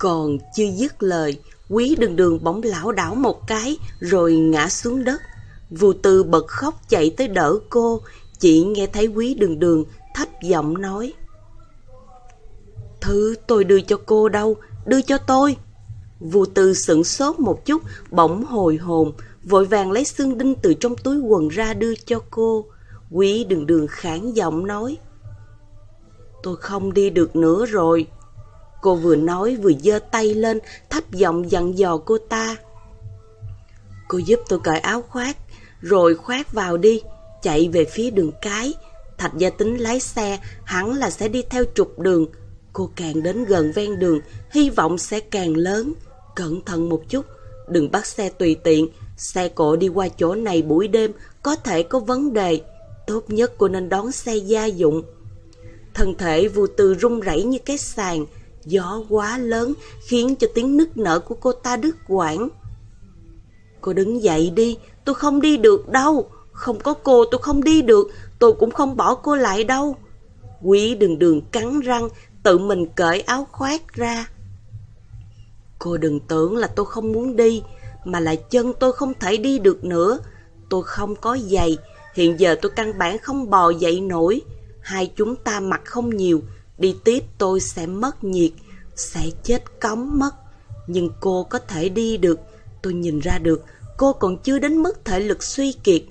Còn chưa dứt lời, quý đường đường bỗng lão đảo một cái rồi ngã xuống đất. Vù tư bật khóc chạy tới đỡ cô, chỉ nghe thấy quý đường đường thấp giọng nói. Thứ tôi đưa cho cô đâu, đưa cho tôi. Vù tư sửng sốt một chút, bỗng hồi hồn, vội vàng lấy xương đinh từ trong túi quần ra đưa cho cô. Quý đường đường khản giọng nói. Tôi không đi được nữa rồi. Cô vừa nói vừa giơ tay lên, thấp giọng dặn dò cô ta. Cô giúp tôi cởi áo khoác, rồi khoác vào đi, chạy về phía đường cái. Thạch gia tính lái xe, hẳn là sẽ đi theo trục đường. Cô càng đến gần ven đường, hy vọng sẽ càng lớn. Cẩn thận một chút, đừng bắt xe tùy tiện. Xe cộ đi qua chỗ này buổi đêm có thể có vấn đề. Tốt nhất cô nên đón xe gia dụng. Thân thể vô tư rung rẩy như cái sàn, gió quá lớn khiến cho tiếng nức nở của cô ta đứt quãng. Cô đứng dậy đi, tôi không đi được đâu. Không có cô tôi không đi được, tôi cũng không bỏ cô lại đâu. Quý đường đường cắn răng, tự mình cởi áo khoác ra. Cô đừng tưởng là tôi không muốn đi, mà là chân tôi không thể đi được nữa. Tôi không có giày, hiện giờ tôi căn bản không bò dậy nổi. Hai chúng ta mặc không nhiều, đi tiếp tôi sẽ mất nhiệt, sẽ chết cống mất. Nhưng cô có thể đi được, tôi nhìn ra được, cô còn chưa đến mức thể lực suy kiệt.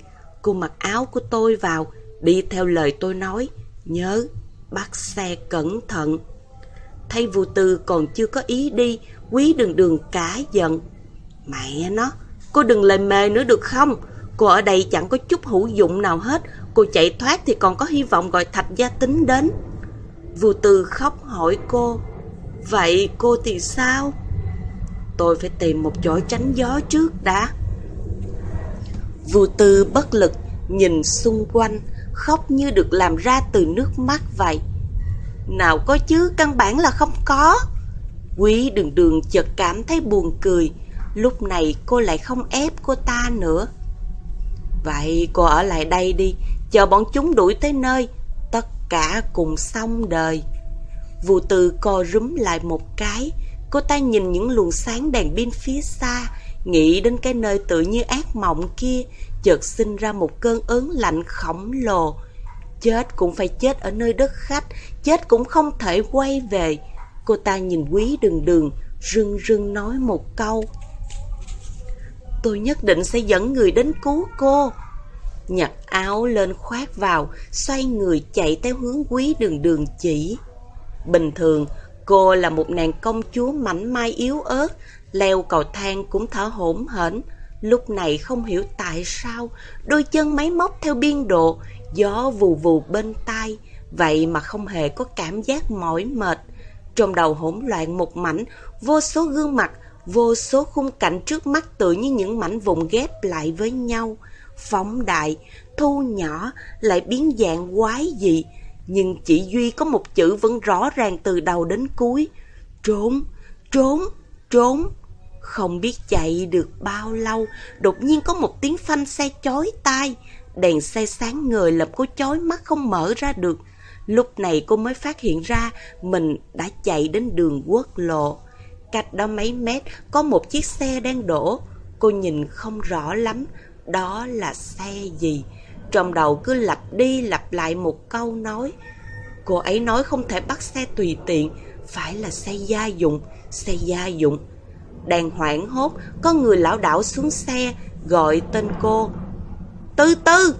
Cô mặc áo của tôi vào, đi theo lời tôi nói, nhớ, bắt xe cẩn thận. Thay vụ tư còn chưa có ý đi, quý đường đường cá giận. Mẹ nó, cô đừng lời mề nữa được không? Cô ở đây chẳng có chút hữu dụng nào hết, cô chạy thoát thì còn có hy vọng gọi thạch gia tính đến. Vù Tư khóc hỏi cô, vậy cô thì sao? Tôi phải tìm một chỗ tránh gió trước đã. Vù Tư bất lực, nhìn xung quanh, khóc như được làm ra từ nước mắt vậy. Nào có chứ, căn bản là không có. Quý đường đường chợt cảm thấy buồn cười, lúc này cô lại không ép cô ta nữa. Vậy cô ở lại đây đi, chờ bọn chúng đuổi tới nơi, cả cùng xong đời. Vụ từ co rúm lại một cái, cô ta nhìn những luồng sáng đèn pin phía xa, nghĩ đến cái nơi tự như ác mộng kia, chợt sinh ra một cơn ớn lạnh khổng lồ. Chết cũng phải chết ở nơi đất khách, chết cũng không thể quay về. Cô ta nhìn quý đường đường, rưng rưng nói một câu. Tôi nhất định sẽ dẫn người đến cứu cô. Nhặt áo lên khoác vào, xoay người chạy theo hướng quý đường đường chỉ. Bình thường, cô là một nàng công chúa mảnh mai yếu ớt, leo cầu thang cũng thở hổn hển. Lúc này không hiểu tại sao, đôi chân máy móc theo biên độ, gió vù vù bên tai, vậy mà không hề có cảm giác mỏi mệt. Trong đầu hỗn loạn một mảnh, vô số gương mặt, vô số khung cảnh trước mắt tự như những mảnh vụn ghép lại với nhau, phóng đại, thu nhỏ, lại biến dạng quái dị, nhưng chỉ duy có một chữ vẫn rõ ràng từ đầu đến cuối. Trốn, trốn, trốn. Không biết chạy được bao lâu, đột nhiên có một tiếng phanh xe chói tai. Đèn xe sáng ngời làm cô chói mắt không mở ra được. Lúc này cô mới phát hiện ra mình đã chạy đến đường quốc lộ. Cách đó mấy mét có một chiếc xe đang đổ. Cô nhìn không rõ lắm đó là xe gì. Trong đầu cứ lặp đi lặp lại một câu nói. Cô ấy nói không thể bắt xe tùy tiện, phải là xe gia dụng, xe gia dụng. Đang hoảng hốt, có người lão đảo xuống xe, gọi tên cô. Tư tư!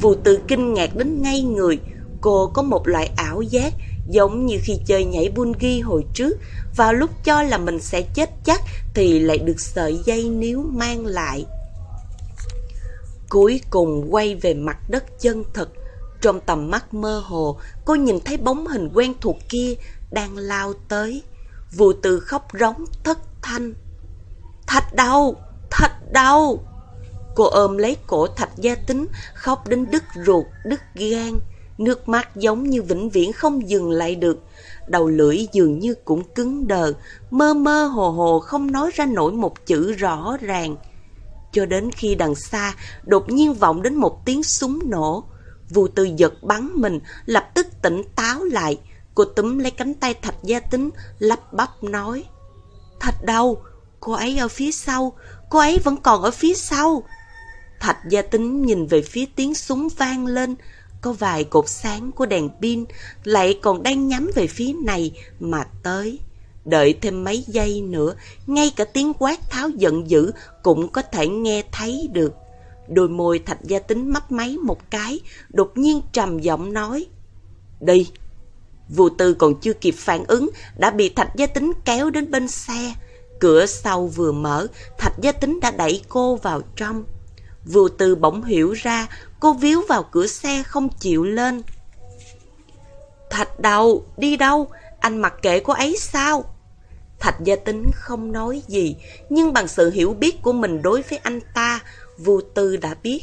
Vù tự kinh ngạc đến ngay người, cô có một loại ảo giác, giống như khi chơi nhảy buôn hồi trước, vào lúc cho là mình sẽ chết chắc thì lại được sợi dây níu mang lại. Cuối cùng quay về mặt đất chân thực. Trong tầm mắt mơ hồ, cô nhìn thấy bóng hình quen thuộc kia đang lao tới. Vụ từ khóc rống thất thanh. Thạch đau Thạch đau Cô ôm lấy cổ thạch gia tính, khóc đến đứt ruột, đứt gan. Nước mắt giống như vĩnh viễn không dừng lại được. Đầu lưỡi dường như cũng cứng đờ, mơ mơ hồ hồ không nói ra nổi một chữ rõ ràng cho đến khi đằng xa đột nhiên vọng đến một tiếng súng nổ. Vu tư giật bắn mình, lập tức tỉnh táo lại. Cô túm lấy cánh tay thạch gia tính, lắp bắp nói. Thạch đâu? Cô ấy ở phía sau, cô ấy vẫn còn ở phía sau. Thạch gia tính nhìn về phía tiếng súng vang lên, có vài cột sáng của đèn pin lại còn đang nhắm về phía này mà tới. Đợi thêm mấy giây nữa, ngay cả tiếng quát tháo giận dữ cũng có thể nghe thấy được. Đôi môi thạch gia tính mấp máy một cái, đột nhiên trầm giọng nói. Đi! Vụ tư còn chưa kịp phản ứng, đã bị thạch gia tính kéo đến bên xe. Cửa sau vừa mở, thạch gia tính đã đẩy cô vào trong. Vụ tư bỗng hiểu ra, cô víu vào cửa xe không chịu lên. Thạch đầu, đi đâu? Anh mặc kệ cô ấy sao? Thạch gia tính không nói gì, nhưng bằng sự hiểu biết của mình đối với anh ta, vô tư đã biết.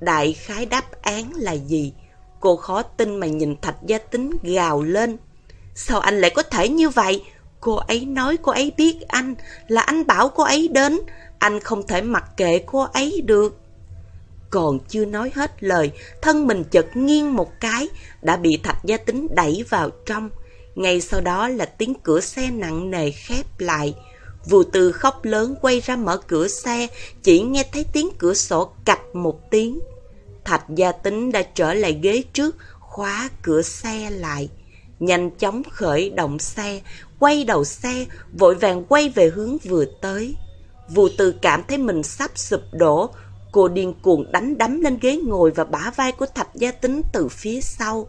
Đại khái đáp án là gì? Cô khó tin mà nhìn thạch gia tính gào lên. Sao anh lại có thể như vậy? Cô ấy nói cô ấy biết anh, là anh bảo cô ấy đến. Anh không thể mặc kệ cô ấy được. Còn chưa nói hết lời, thân mình chợt nghiêng một cái, đã bị thạch gia tính đẩy vào trong. Ngay sau đó là tiếng cửa xe nặng nề khép lại. Vù từ khóc lớn quay ra mở cửa xe, chỉ nghe thấy tiếng cửa sổ cạch một tiếng. Thạch gia tính đã trở lại ghế trước, khóa cửa xe lại. Nhanh chóng khởi động xe, quay đầu xe, vội vàng quay về hướng vừa tới. Vù từ cảm thấy mình sắp sụp đổ, cô điên cuồng đánh đấm lên ghế ngồi và bả vai của Thạch gia tính từ phía sau.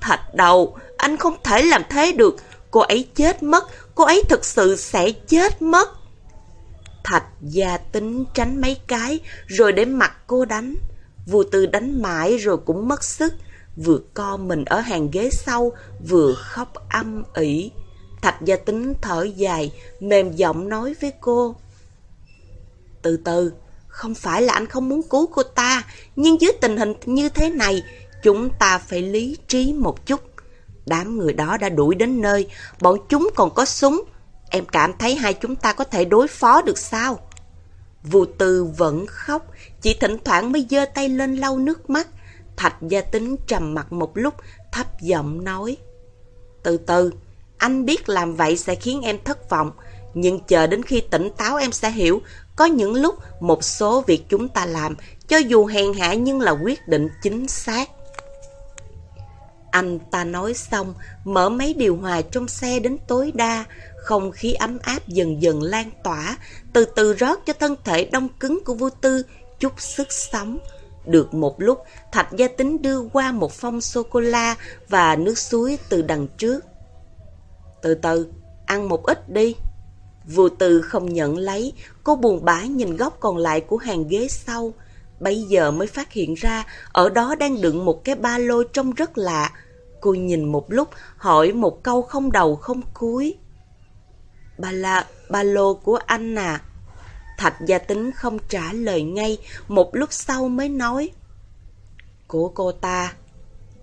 Thạch đầu, anh không thể làm thế được. Cô ấy chết mất, cô ấy thực sự sẽ chết mất. Thạch gia tính tránh mấy cái, rồi để mặt cô đánh. Vua tư đánh mãi rồi cũng mất sức, vừa co mình ở hàng ghế sau, vừa khóc âm ỉ. Thạch gia tính thở dài, mềm giọng nói với cô. Từ từ, không phải là anh không muốn cứu cô ta, nhưng dưới tình hình như thế này, chúng ta phải lý trí một chút. Đám người đó đã đuổi đến nơi, bọn chúng còn có súng. Em cảm thấy hai chúng ta có thể đối phó được sao? Vù Tư vẫn khóc, chỉ thỉnh thoảng mới giơ tay lên lau nước mắt. Thạch gia tính trầm mặt một lúc, thấp giọng nói. Từ từ, anh biết làm vậy sẽ khiến em thất vọng, nhưng chờ đến khi tỉnh táo em sẽ hiểu, có những lúc một số việc chúng ta làm, cho dù hèn hạ nhưng là quyết định chính xác. Anh ta nói xong, mở máy điều hòa trong xe đến tối đa, không khí ấm áp dần dần lan tỏa, từ từ rót cho thân thể đông cứng của vô tư chút sức sống. Được một lúc, Thạch Gia Tính đưa qua một phong sô-cô-la và nước suối từ đằng trước. Từ từ, ăn một ít đi. Vô tư không nhận lấy, cô buồn bã nhìn góc còn lại của hàng ghế sau. Bây giờ mới phát hiện ra, ở đó đang đựng một cái ba lô trông rất lạ, Cô nhìn một lúc, hỏi một câu không đầu không cuối. Ba là ba lô của anh à? Thạch gia tính không trả lời ngay, một lúc sau mới nói. Của cô ta.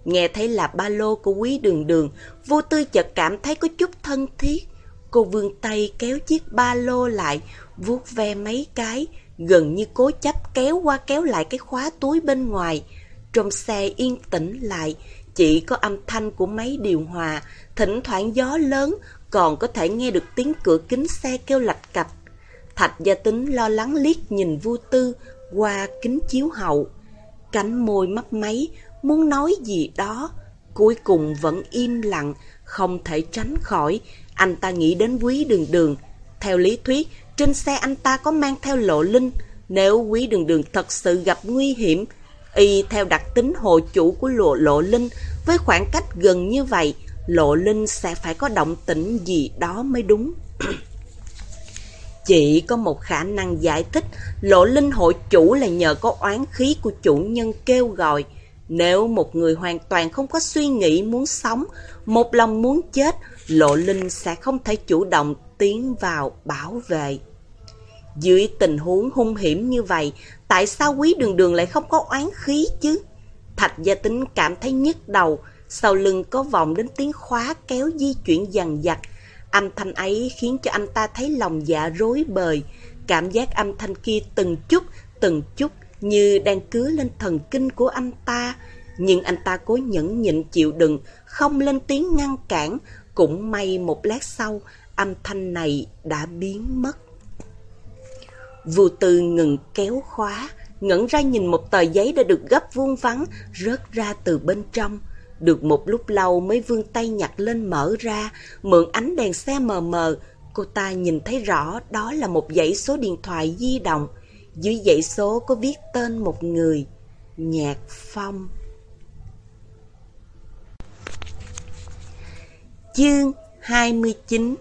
Nghe thấy là ba lô của quý đường đường, vô tư chợt cảm thấy có chút thân thiết. Cô vươn tay kéo chiếc ba lô lại, vuốt ve mấy cái, gần như cố chấp kéo qua kéo lại cái khóa túi bên ngoài. Trong xe yên tĩnh lại, chỉ có âm thanh của máy điều hòa, thỉnh thoảng gió lớn, còn có thể nghe được tiếng cửa kính xe kêu lạch cạch. Thạch gia tính lo lắng liếc nhìn vô tư qua kính chiếu hậu. Cánh môi mấp máy, muốn nói gì đó. Cuối cùng vẫn im lặng, không thể tránh khỏi. Anh ta nghĩ đến quý đường đường. Theo lý thuyết, trên xe anh ta có mang theo lộ linh. Nếu quý đường đường thật sự gặp nguy hiểm, Y theo đặc tính hộ chủ của lộ lộ linh, với khoảng cách gần như vậy, lộ linh sẽ phải có động tĩnh gì đó mới đúng. Chỉ có một khả năng giải thích, lộ linh hội chủ là nhờ có oán khí của chủ nhân kêu gọi. Nếu một người hoàn toàn không có suy nghĩ muốn sống, một lòng muốn chết, lộ linh sẽ không thể chủ động tiến vào bảo vệ. Dưới tình huống hung hiểm như vậy, tại sao quý đường đường lại không có oán khí chứ? Thạch gia tính cảm thấy nhức đầu, sau lưng có vọng đến tiếng khóa kéo di chuyển dằn dặt. Âm thanh ấy khiến cho anh ta thấy lòng dạ rối bời. Cảm giác âm thanh kia từng chút, từng chút như đang cứa lên thần kinh của anh ta. Nhưng anh ta cố nhẫn nhịn chịu đựng, không lên tiếng ngăn cản. Cũng may một lát sau, âm thanh này đã biến mất. Vua Tư ngừng kéo khóa, ngẩn ra nhìn một tờ giấy đã được gấp vuông vắn, rớt ra từ bên trong. Được một lúc lâu mới vươn tay nhặt lên mở ra, mượn ánh đèn xe mờ mờ, cô ta nhìn thấy rõ đó là một dãy số điện thoại di động. Dưới dãy số có viết tên một người, Nhạc Phong. Chương 29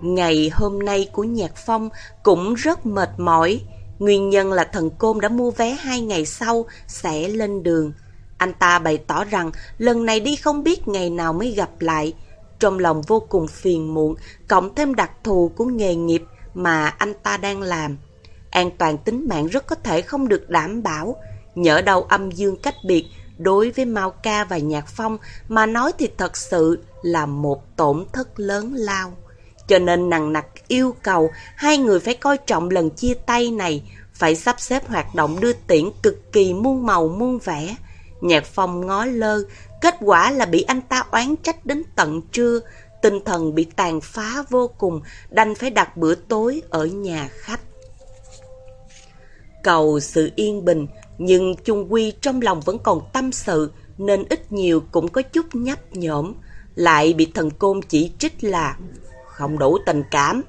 Ngày hôm nay của Nhạc Phong cũng rất mệt mỏi. Nguyên nhân là thần côn đã mua vé hai ngày sau sẽ lên đường. Anh ta bày tỏ rằng lần này đi không biết ngày nào mới gặp lại. Trong lòng vô cùng phiền muộn, cộng thêm đặc thù của nghề nghiệp mà anh ta đang làm. An toàn tính mạng rất có thể không được đảm bảo. Nhỡ đầu âm dương cách biệt, đối với Mao Ca và Nhạc Phong mà nói thì thật sự là một tổn thất lớn lao. Cho nên nặng nặc yêu cầu hai người phải coi trọng lần chia tay này, phải sắp xếp hoạt động đưa tiễn cực kỳ muôn màu muôn vẻ. Nhạc Phong ngó lơ, kết quả là bị anh ta oán trách đến tận trưa, tinh thần bị tàn phá vô cùng, đành phải đặt bữa tối ở nhà khách. Cầu sự yên bình, nhưng chung quy trong lòng vẫn còn tâm sự, nên ít nhiều cũng có chút nhấp nhổm, lại bị thần côn chỉ trích là không đủ tình cảm.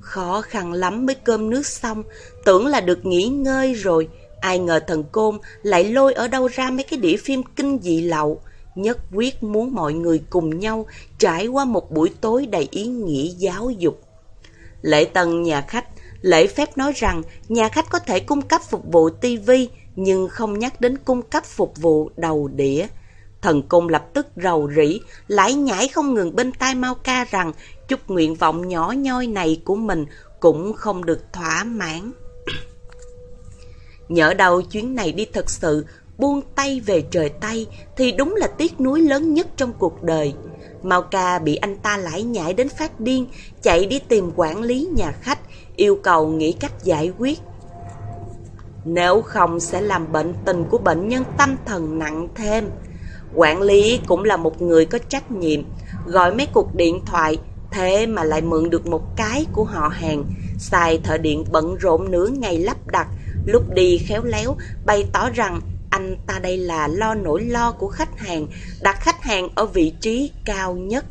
Khó khăn lắm mới cơm nước xong, tưởng là được nghỉ ngơi rồi, ai ngờ thần côn lại lôi ở đâu ra mấy cái đĩa phim kinh dị lậu, nhất quyết muốn mọi người cùng nhau trải qua một buổi tối đầy ý nghĩa giáo dục. Lễ tân nhà khách, lễ phép nói rằng nhà khách có thể cung cấp phục vụ tivi nhưng không nhắc đến cung cấp phục vụ đầu đĩa. Thần cung lập tức rầu rĩ, lãi nhảy không ngừng bên tai Mau ca rằng chút nguyện vọng nhỏ nhoi này của mình cũng không được thỏa mãn. Nhỡ đầu chuyến này đi thật sự, buông tay về trời Tây thì đúng là tiếc nuối lớn nhất trong cuộc đời. Mao ca bị anh ta lãi nhảy đến phát điên, chạy đi tìm quản lý nhà khách, yêu cầu nghĩ cách giải quyết. Nếu không sẽ làm bệnh tình của bệnh nhân tâm thần nặng thêm. Quản lý cũng là một người có trách nhiệm, gọi mấy cuộc điện thoại, thế mà lại mượn được một cái của họ hàng, xài thợ điện bận rộn nửa ngày lắp đặt, lúc đi khéo léo, bày tỏ rằng anh ta đây là lo nỗi lo của khách hàng, đặt khách hàng ở vị trí cao nhất.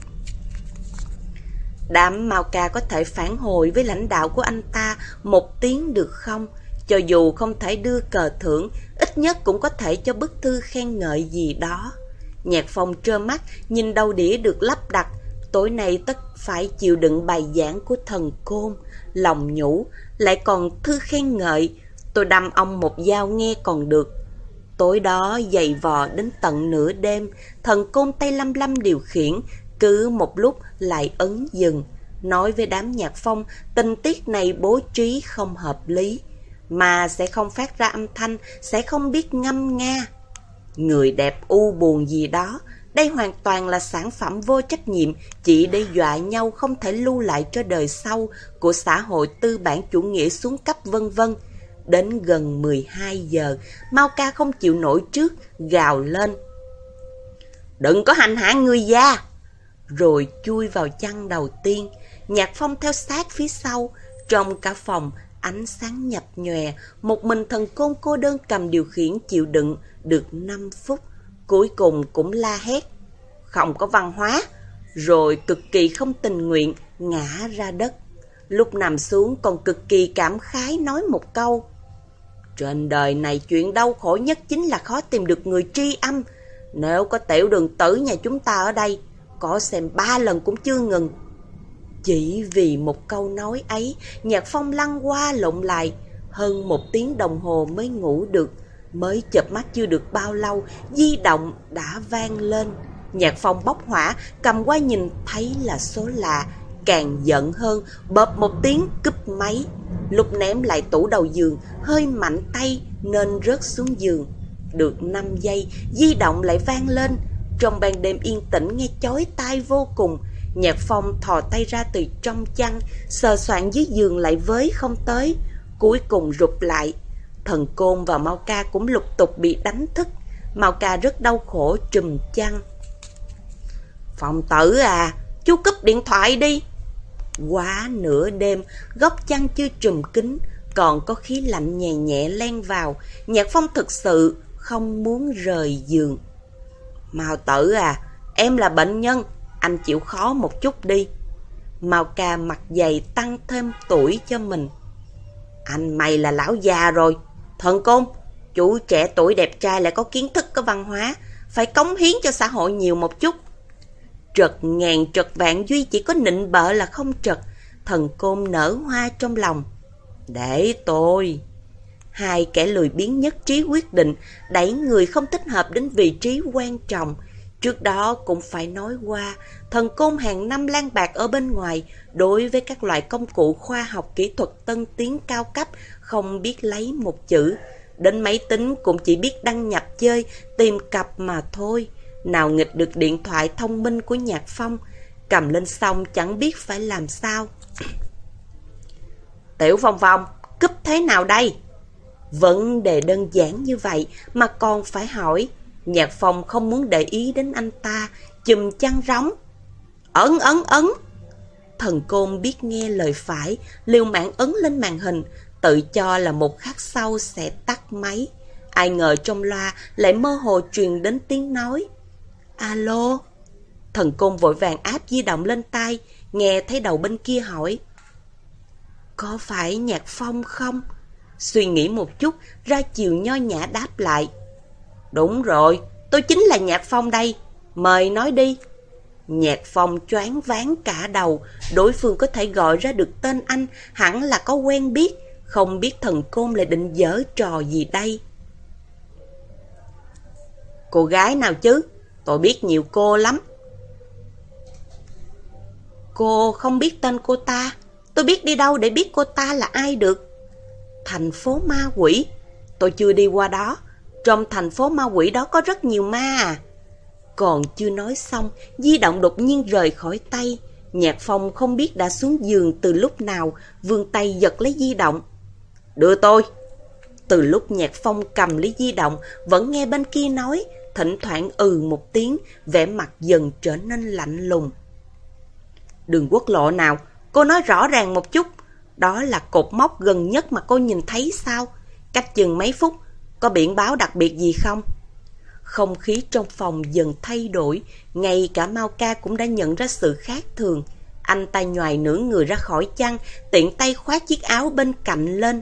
Đám Mao Ca có thể phản hồi với lãnh đạo của anh ta một tiếng được không? Cho dù không thể đưa cờ thưởng, ít nhất cũng có thể cho bức thư khen ngợi gì đó. Nhạc phong trơ mắt, nhìn đầu đĩa được lắp đặt. Tối nay tất phải chịu đựng bài giảng của thần côn, lòng nhũ, lại còn thư khen ngợi. Tôi đâm ông một dao nghe còn được. Tối đó dày vò đến tận nửa đêm, thần côn tay lăm lăm điều khiển, cứ một lúc lại ấn dừng. Nói với đám nhạc phong, tình tiết này bố trí không hợp lý mà sẽ không phát ra âm thanh, sẽ không biết ngâm nga. Người đẹp u buồn gì đó, đây hoàn toàn là sản phẩm vô trách nhiệm, chỉ để dọa nhau không thể lưu lại cho đời sau của xã hội tư bản chủ nghĩa xuống cấp vân vân. Đến gần 12 giờ, Mao ca không chịu nổi trước, gào lên. Đừng có hành hạ người già! Rồi chui vào chăn đầu tiên, Nhạc Phong theo sát phía sau, trong cả phòng Ánh sáng nhập nhòe, một mình thần côn cô đơn cầm điều khiển chịu đựng được 5 phút. Cuối cùng cũng la hét. Không có văn hóa. Rồi cực kỳ không tình nguyện, ngã ra đất. Lúc nằm xuống còn cực kỳ cảm khái nói một câu. Trên đời này chuyện đau khổ nhất chính là khó tìm được người tri âm. Nếu có tiểu đường tử nhà chúng ta ở đây, có xem ba lần cũng chưa ngừng. Chỉ vì một câu nói ấy, nhạc phong lăn qua lộn lại, hơn một tiếng đồng hồ mới ngủ được. Mới chợp mắt chưa được bao lâu, di động đã vang lên. Nhạc phong bốc hỏa, cầm qua nhìn thấy là số lạ, càng giận hơn, bợp một tiếng cúp máy. Lúc ném lại tủ đầu giường, hơi mạnh tay nên rớt xuống giường. Được 5 giây, di động lại vang lên. Trong ban đêm yên tĩnh nghe chói tai vô cùng, Nhạc phong thò tay ra từ trong chăn, sờ soạn dưới giường lại với không tới, cuối cùng rụt lại. Thần Côn và Mau Ca cũng lục tục bị đánh thức, Mau Ca rất đau khổ trùm chăn. Phòng tử à, chú cúp điện thoại đi. Quá nửa đêm, góc chăn chưa trùm kín còn có khí lạnh nhẹ nhẹ len vào. Nhạc phong thực sự không muốn rời giường. Mao tử à, em là bệnh nhân, anh chịu khó một chút đi. Mao ca mặt dày tăng thêm tuổi cho mình. Anh mày là lão già rồi. Thần côn, chủ trẻ tuổi đẹp trai lại có kiến thức có văn hóa, phải cống hiến cho xã hội nhiều một chút. Trật ngàn trật vạn duy chỉ có nịnh bợ là không trật, thần côn nở hoa trong lòng. Để tôi... Hai kẻ lười biến nhất trí quyết định đẩy người không thích hợp đến vị trí quan trọng. Trước đó cũng phải nói qua, thần côn hàng năm lan bạc ở bên ngoài đối với các loại công cụ khoa học kỹ thuật tân tiến cao cấp không biết lấy một chữ. Đến máy tính cũng chỉ biết đăng nhập chơi, tìm cặp mà thôi. Nào nghịch được điện thoại thông minh của Nhạc Phong, cầm lên xong chẳng biết phải làm sao. Tiểu Phong Phong, cúp thế nào đây? Vấn đề đơn giản như vậy mà còn phải hỏi. Nhạc Phong không muốn để ý đến anh ta, chùm chăn róng. Ấn ấn ấn! Thần côn biết nghe lời phải, liều mạng ấn lên màn hình, tự cho là một khắc sau sẽ tắt máy. Ai ngờ trong loa lại mơ hồ truyền đến tiếng nói. Alo? Thần côn vội vàng áp di động lên tay, nghe thấy đầu bên kia hỏi. Có phải Nhạc Phong không? Suy nghĩ một chút, ra chiều nho nhã đáp lại. Đúng rồi, tôi chính là Nhạc Phong đây. Mời nói đi. Nhạc Phong choáng váng cả đầu, đối phương có thể gọi ra được tên anh, hẳn là có quen biết, không biết thần côn lại định dở trò gì đây. Cô gái nào chứ? Tôi biết nhiều cô lắm. Cô không biết tên cô ta. Tôi biết đi đâu để biết cô ta là ai được. Thành phố ma quỷ. Tôi chưa đi qua đó. Trong thành phố ma quỷ đó có rất nhiều ma à. Còn chưa nói xong, di động đột nhiên rời khỏi tay. Nhạc phong không biết đã xuống giường từ lúc nào, vươn tay giật lấy di động. Đưa tôi. Từ lúc nhạc phong cầm lý di động, vẫn nghe bên kia nói, thỉnh thoảng ừ một tiếng, vẻ mặt dần trở nên lạnh lùng. Đường quốc lộ nào, cô nói rõ ràng một chút. Đó là cột mốc gần nhất mà cô nhìn thấy sao? Cách chừng mấy phút, có biển báo đặc biệt gì không? Không khí trong phòng dần thay đổi, ngay cả Mao Ca cũng đã nhận ra sự khác thường. Anh ta nhòi nửa người ra khỏi chăn, tiện tay khóa chiếc áo bên cạnh lên.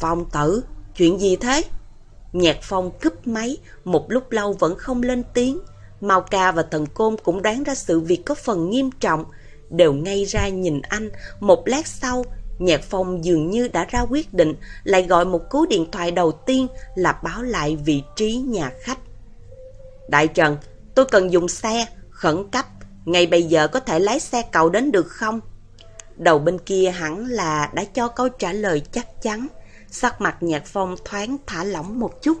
Phong tử, chuyện gì thế? Nhạc phong cúp máy, một lúc lâu vẫn không lên tiếng. Mao Ca và thần côn cũng đoán ra sự việc có phần nghiêm trọng, đều ngay ra nhìn anh. Một lát sau, Nhạc Phong dường như đã ra quyết định, lại gọi một cú điện thoại đầu tiên là báo lại vị trí nhà khách. Đại Trần, tôi cần dùng xe, khẩn cấp, ngay bây giờ có thể lái xe cậu đến được không? Đầu bên kia hẳn là đã cho câu trả lời chắc chắn. Sắc mặt Nhạc Phong thoáng thả lỏng một chút,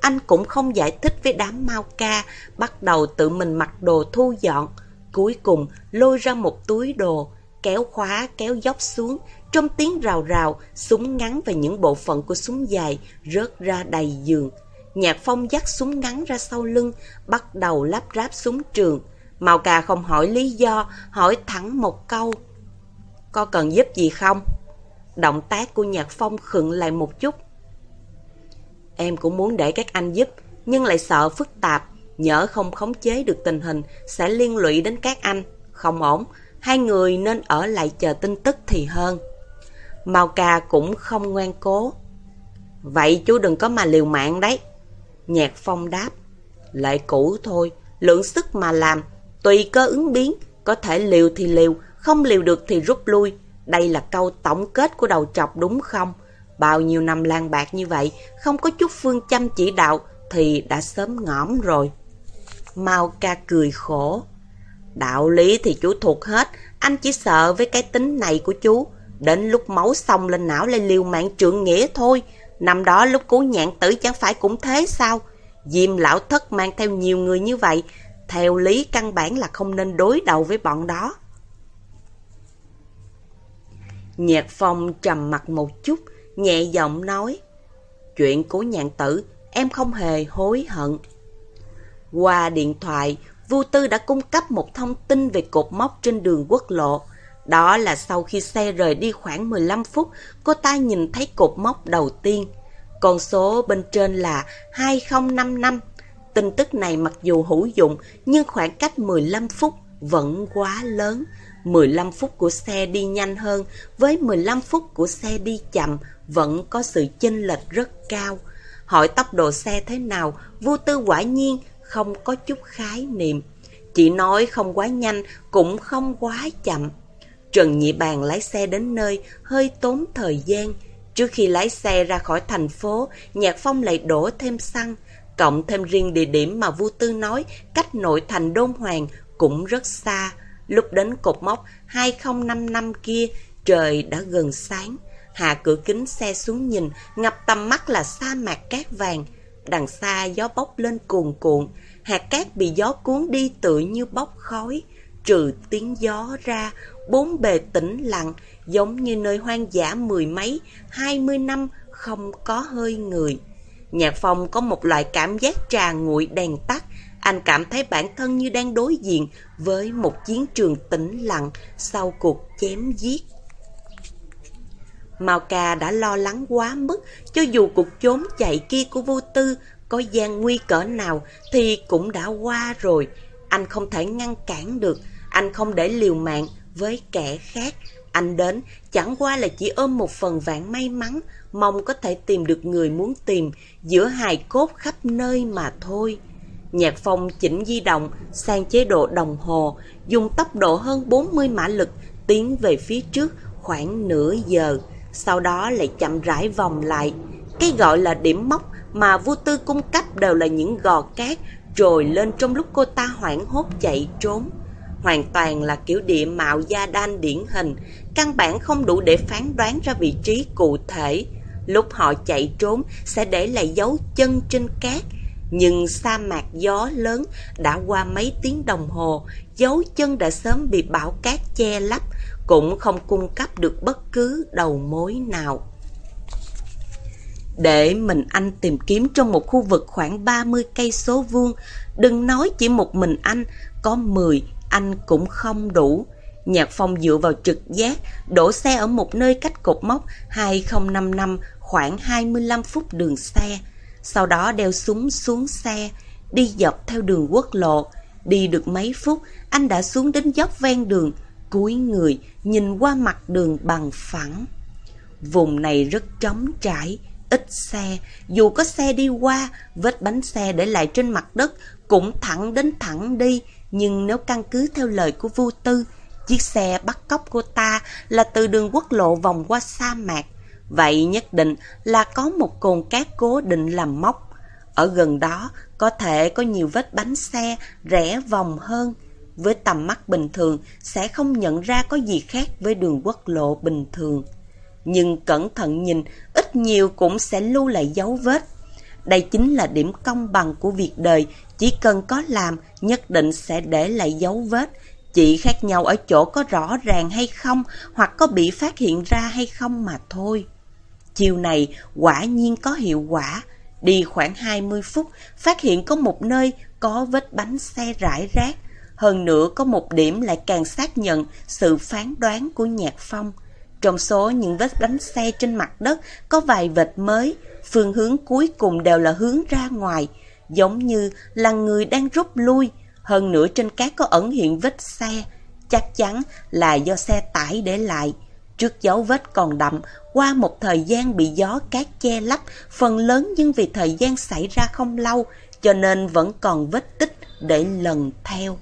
anh cũng không giải thích với đám mau ca, bắt đầu tự mình mặc đồ thu dọn. Cuối cùng lôi ra một túi đồ, kéo khóa kéo dốc xuống, trong tiếng rào rào, súng ngắn và những bộ phận của súng dài rớt ra đầy giường. Nhạc phong dắt súng ngắn ra sau lưng, bắt đầu lắp ráp súng trường. Màu cà không hỏi lý do, hỏi thẳng một câu. Có cần giúp gì không? Động tác của nhạc phong khựng lại một chút. Em cũng muốn để các anh giúp, nhưng lại sợ phức tạp, nhỡ không khống chế được tình hình, sẽ liên lụy đến các anh. Không ổn, hai người nên ở lại chờ tin tức thì hơn. Mao ca cũng không ngoan cố. Vậy chú đừng có mà liều mạng đấy. Nhạc phong đáp. Lại cũ thôi, lượng sức mà làm, tùy cơ ứng biến, có thể liều thì liều, không liều được thì rút lui. Đây là câu tổng kết của đầu trọc đúng không? Bao nhiêu năm lan bạc như vậy, không có chút phương chăm chỉ đạo thì đã sớm ngõm rồi. Mao ca cười khổ. Đạo lý thì chú thuộc hết, anh chỉ sợ với cái tính này của chú. Đến lúc máu xong lên não lên liều mạng trượng nghĩa thôi. Năm đó lúc cứu nhạn tử chẳng phải cũng thế sao? Diêm lão thất mang theo nhiều người như vậy, theo lý căn bản là không nên đối đầu với bọn đó. Nhạc phong trầm mặt một chút, nhẹ giọng nói. Chuyện của nhạn tử, em không hề hối hận. Qua điện thoại, Vu Tư đã cung cấp một thông tin về cột mốc trên đường quốc lộ. Đó là sau khi xe rời đi khoảng 15 phút, cô ta nhìn thấy cột mốc đầu tiên. Con số bên trên là 2055. Tin tức này mặc dù hữu dụng, nhưng khoảng cách 15 phút vẫn quá lớn. 15 phút của xe đi nhanh hơn với 15 phút của xe đi chậm vẫn có sự chênh lệch rất cao. Hỏi tốc độ xe thế nào, vô tư quả nhiên không có chút khái niệm. Chỉ nói không quá nhanh, cũng không quá chậm. Trần Nhị Bàn lái xe đến nơi, hơi tốn thời gian. Trước khi lái xe ra khỏi thành phố, Nhạc Phong lại đổ thêm xăng. Cộng thêm riêng địa điểm mà Vu Tư nói, cách nội thành Đôn Hoàng cũng rất xa. Lúc đến cột mốc 2055 kia, trời đã gần sáng. Hạ cửa kính xe xuống nhìn, ngập tầm mắt là sa mạc cát vàng. Đằng xa gió bốc lên cuồn cuộn, hạt cát bị gió cuốn đi tự như bốc khói. Trừ tiếng gió ra, bốn bề tĩnh lặng, giống như nơi hoang dã mười mấy, hai mươi năm không có hơi người. Nhạc phòng có một loại cảm giác trà nguội đèn tắt, anh cảm thấy bản thân như đang đối diện với một chiến trường tĩnh lặng sau cuộc chém giết. Mao Ca đã lo lắng quá mức, cho dù cuộc trốn chạy kia của vô tư có gian nguy cỡ nào thì cũng đã qua rồi. Anh không thể ngăn cản được, anh không để liều mạng với kẻ khác. Anh đến chẳng qua là chỉ ôm một phần vạn may mắn, mong có thể tìm được người muốn tìm giữa hài cốt khắp nơi mà thôi. Nhạc phong chỉnh di động sang chế độ đồng hồ, dùng tốc độ hơn 40 mã lực tiến về phía trước khoảng nửa giờ, sau đó lại chậm rãi vòng lại. Cái gọi là điểm mốc mà vua tư cung cấp đều là những gò cát rồi lên trong lúc cô ta hoảng hốt chạy trốn. Hoàn toàn là kiểu địa mạo gia đan điển hình, căn bản không đủ để phán đoán ra vị trí cụ thể. Lúc họ chạy trốn sẽ để lại dấu chân trên cát, nhưng sa mạc gió lớn đã qua mấy tiếng đồng hồ, dấu chân đã sớm bị bão cát che lấp, cũng không cung cấp được bất cứ đầu mối nào. Để mình anh tìm kiếm trong một khu vực khoảng 30 cây số vuông, đừng nói chỉ một mình anh, có 10 anh cũng không đủ. Nhạc Phong dựa vào trực giác, đổ xe ở một nơi cách cột mốc 2055 khoảng 25 phút đường xe. Sau đó đeo súng xuống xe, đi dọc theo đường quốc lộ. Đi được mấy phút, anh đã xuống đến dốc ven đường, cúi người, nhìn qua mặt đường bằng phẳng. Vùng này rất trống trải, ít xe, dù có xe đi qua, vết bánh xe để lại trên mặt đất cũng thẳng đến thẳng đi, nhưng nếu căn cứ theo lời của Vu Tư, chiếc xe bắt cóc cô ta là từ đường quốc lộ vòng qua sa mạc, vậy nhất định là có một cồn cát cố định làm móc. Ở gần đó có thể có nhiều vết bánh xe rẽ vòng hơn. Với tầm mắt bình thường sẽ không nhận ra có gì khác với đường quốc lộ bình thường. Nhưng cẩn thận nhìn, ít nhiều cũng sẽ lưu lại dấu vết. Đây chính là điểm công bằng của việc đời, chỉ cần có làm, nhất định sẽ để lại dấu vết. Chỉ khác nhau ở chỗ có rõ ràng hay không, hoặc có bị phát hiện ra hay không mà thôi. Chiều này quả nhiên có hiệu quả. Đi khoảng 20 phút, phát hiện có một nơi có vết bánh xe rải rác. Hơn nữa có một điểm lại càng xác nhận sự phán đoán của Nhạc Phong. Trong số những vết bánh xe trên mặt đất có vài vệt mới, phương hướng cuối cùng đều là hướng ra ngoài, giống như là người đang rút lui. Hơn nữa trên cát có ẩn hiện vết xe, chắc chắn là do xe tải để lại. Trước dấu vết còn đậm, qua một thời gian bị gió cát che lấp, phần lớn nhưng vì thời gian xảy ra không lâu, cho nên vẫn còn vết tích để lần theo.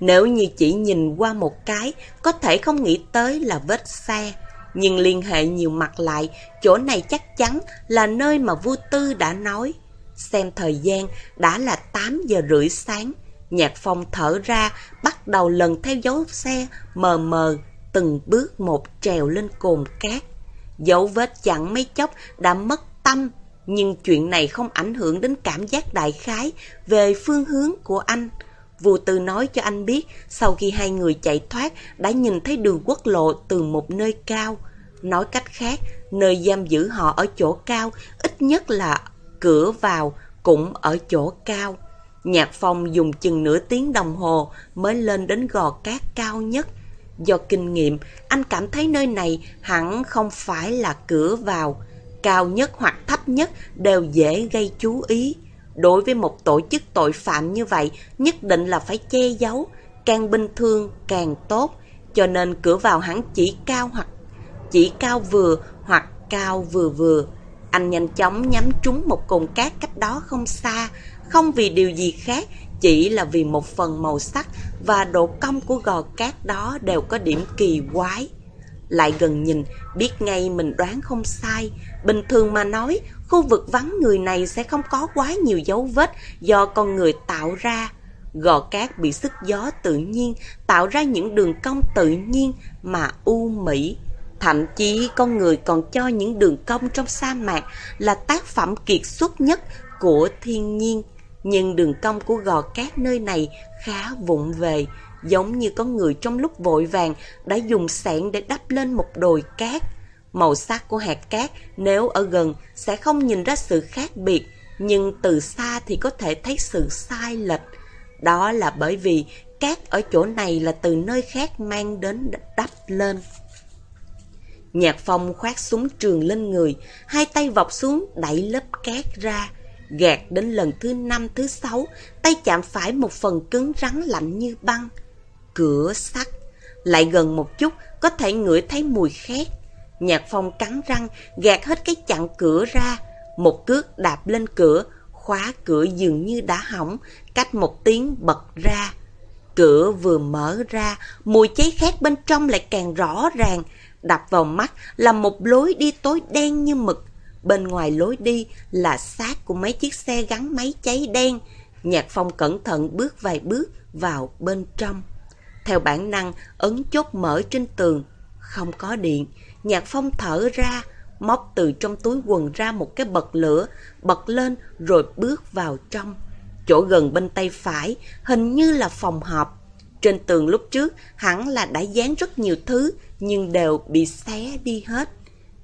Nếu như chỉ nhìn qua một cái, có thể không nghĩ tới là vết xe. Nhưng liên hệ nhiều mặt lại, chỗ này chắc chắn là nơi mà vua tư đã nói. Xem thời gian, đã là 8 giờ rưỡi sáng. Nhạc phong thở ra, bắt đầu lần theo dấu xe, mờ mờ, từng bước một trèo lên cồn cát. Dấu vết chẳng mấy chốc đã mất tâm, nhưng chuyện này không ảnh hưởng đến cảm giác đại khái về phương hướng của anh. Vua Tư nói cho anh biết, sau khi hai người chạy thoát, đã nhìn thấy đường quốc lộ từ một nơi cao. Nói cách khác, nơi giam giữ họ ở chỗ cao, ít nhất là cửa vào cũng ở chỗ cao. Nhạc Phong dùng chừng nửa tiếng đồng hồ mới lên đến gò cát cao nhất. Do kinh nghiệm, anh cảm thấy nơi này hẳn không phải là cửa vào. Cao nhất hoặc thấp nhất đều dễ gây chú ý. Đối với một tổ chức tội phạm như vậy, nhất định là phải che giấu, càng bình thường càng tốt. Cho nên cửa vào hẳn chỉ cao hoặc chỉ cao vừa hoặc cao vừa vừa. Anh nhanh chóng nhắm trúng một cồn cát cách đó không xa, không vì điều gì khác, chỉ là vì một phần màu sắc và độ cong của gò cát đó đều có điểm kỳ quái. Lại gần nhìn, biết ngay mình đoán không sai. Bình thường mà nói, khu vực vắng người này sẽ không có quá nhiều dấu vết do con người tạo ra. Gò cát bị sức gió tự nhiên, tạo ra những đường cong tự nhiên mà u mỹ. Thậm chí con người còn cho những đường cong trong sa mạc là tác phẩm kiệt xuất nhất của thiên nhiên. Nhưng đường cong của gò cát nơi này khá vụng về, giống như có người trong lúc vội vàng đã dùng sạn để đắp lên một đồi cát. Màu sắc của hạt cát nếu ở gần sẽ không nhìn ra sự khác biệt, nhưng từ xa thì có thể thấy sự sai lệch. Đó là bởi vì cát ở chỗ này là từ nơi khác mang đến đắp lên. Nhạc phong khoát súng trường lên người, hai tay vọc xuống đẩy lớp cát ra. Gạt đến lần thứ năm thứ sáu, tay chạm phải một phần cứng rắn lạnh như băng. Cửa sắt, lại gần một chút có thể ngửi thấy mùi khét. Nhạc phong cắn răng, gạt hết cái chặn cửa ra. Một cước đạp lên cửa, khóa cửa dường như đã hỏng, cách một tiếng bật ra. Cửa vừa mở ra, mùi cháy khét bên trong lại càng rõ ràng. Đập vào mắt là một lối đi tối đen như mực. Bên ngoài lối đi là xác của mấy chiếc xe gắn máy cháy đen. Nhạc Phong cẩn thận bước vài bước vào bên trong. Theo bản năng, ấn chốt mở trên tường. Không có điện. Nhạc Phong thở ra, móc từ trong túi quần ra một cái bật lửa, bật lên rồi bước vào trong. Chỗ gần bên tay phải, hình như là phòng họp. Trên tường lúc trước hẳn là đã dán rất nhiều thứ, nhưng đều bị xé đi hết.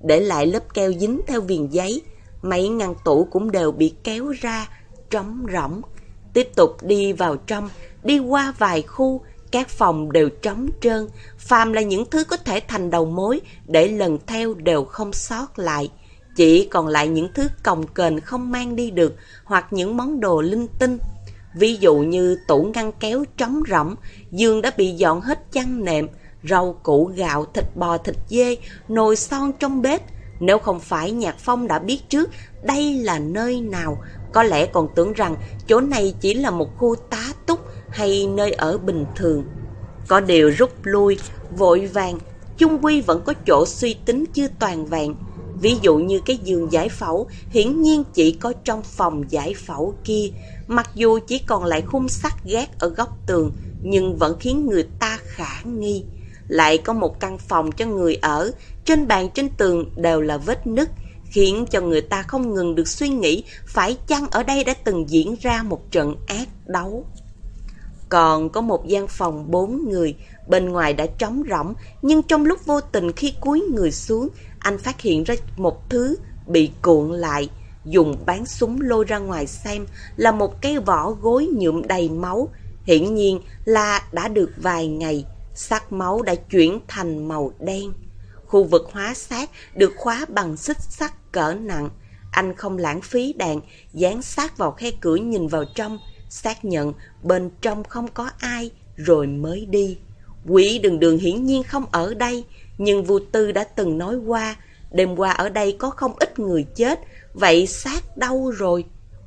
Để lại lớp keo dính theo viền giấy, mấy ngăn tủ cũng đều bị kéo ra, trống rỗng. Tiếp tục đi vào trong, đi qua vài khu, các phòng đều trống trơn, phàm là những thứ có thể thành đầu mối để lần theo đều không sót lại. Chỉ còn lại những thứ cồng kềnh không mang đi được hoặc những món đồ linh tinh. Ví dụ như tủ ngăn kéo trống rỗng, giường đã bị dọn hết chăn nệm, rau củ gạo, thịt bò, thịt dê, nồi son trong bếp. Nếu không phải Nhạc Phong đã biết trước đây là nơi nào, có lẽ còn tưởng rằng chỗ này chỉ là một khu tá túc hay nơi ở bình thường. Có điều rút lui, vội vàng, chung quy vẫn có chỗ suy tính chưa toàn vẹn. Ví dụ như cái giường giải phẫu hiển nhiên chỉ có trong phòng giải phẫu kia, mặc dù chỉ còn lại khung sắt gác ở góc tường, nhưng vẫn khiến người ta khả nghi. Lại có một căn phòng cho người ở, trên bàn trên tường đều là vết nứt, khiến cho người ta không ngừng được suy nghĩ phải chăng ở đây đã từng diễn ra một trận ác đấu. Còn có một gian phòng bốn người, bên ngoài đã trống rỗng, nhưng trong lúc vô tình khi cúi người xuống, anh phát hiện ra một thứ bị cuộn lại, dùng bán súng lôi ra ngoài xem là một cái vỏ gối nhuộm đầy máu, hiển nhiên là đã được vài ngày, sắc máu đã chuyển thành màu đen. Khu vực hóa xác được khóa bằng xích sắt cỡ nặng. Anh không lãng phí đạn, dán sát vào khe cửa nhìn vào trong, xác nhận bên trong không có ai, rồi mới đi. Quỷ đường đường hiển nhiên không ở đây, nhưng Vu Tư đã từng nói qua, đêm qua ở đây có không ít người chết, vậy xác đâu rồi?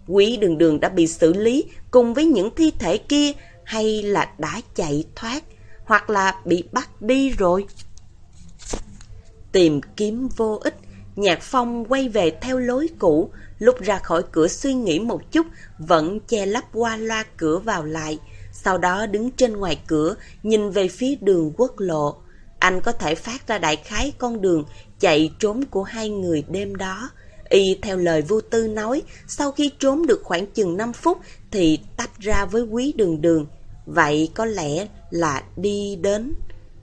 Quỷ đường đường đã bị xử lý cùng với những thi thể kia hay là đã chạy thoát, hoặc là bị bắt đi rồi? Tìm kiếm vô ích, Nhạc Phong quay về theo lối cũ, lúc ra khỏi cửa suy nghĩ một chút, vẫn che lắp qua loa cửa vào lại. Sau đó đứng trên ngoài cửa, nhìn về phía đường quốc lộ. Anh có thể phát ra đại khái con đường chạy trốn của hai người đêm đó. Y theo lời vô Tư nói, sau khi trốn được khoảng chừng 5 phút thì tách ra với quý đường đường. Vậy có lẽ là đi đến.